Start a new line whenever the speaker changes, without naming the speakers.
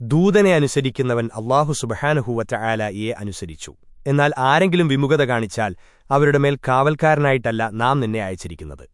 ദൂതനെ അനുസരിക്കുന്നവൻ അള്ളാഹു സുബഹാനുഹൂവറ്റ ആലയെ അനുസരിച്ചു. എന്നാൽ ആരെങ്കിലും വിമുഖത കാണിച്ചാൽ അവരുടെ മേൽ കാവൽക്കാരനായിട്ടല്ല നാം നിന്നെ അയച്ചിരിക്കുന്നത്.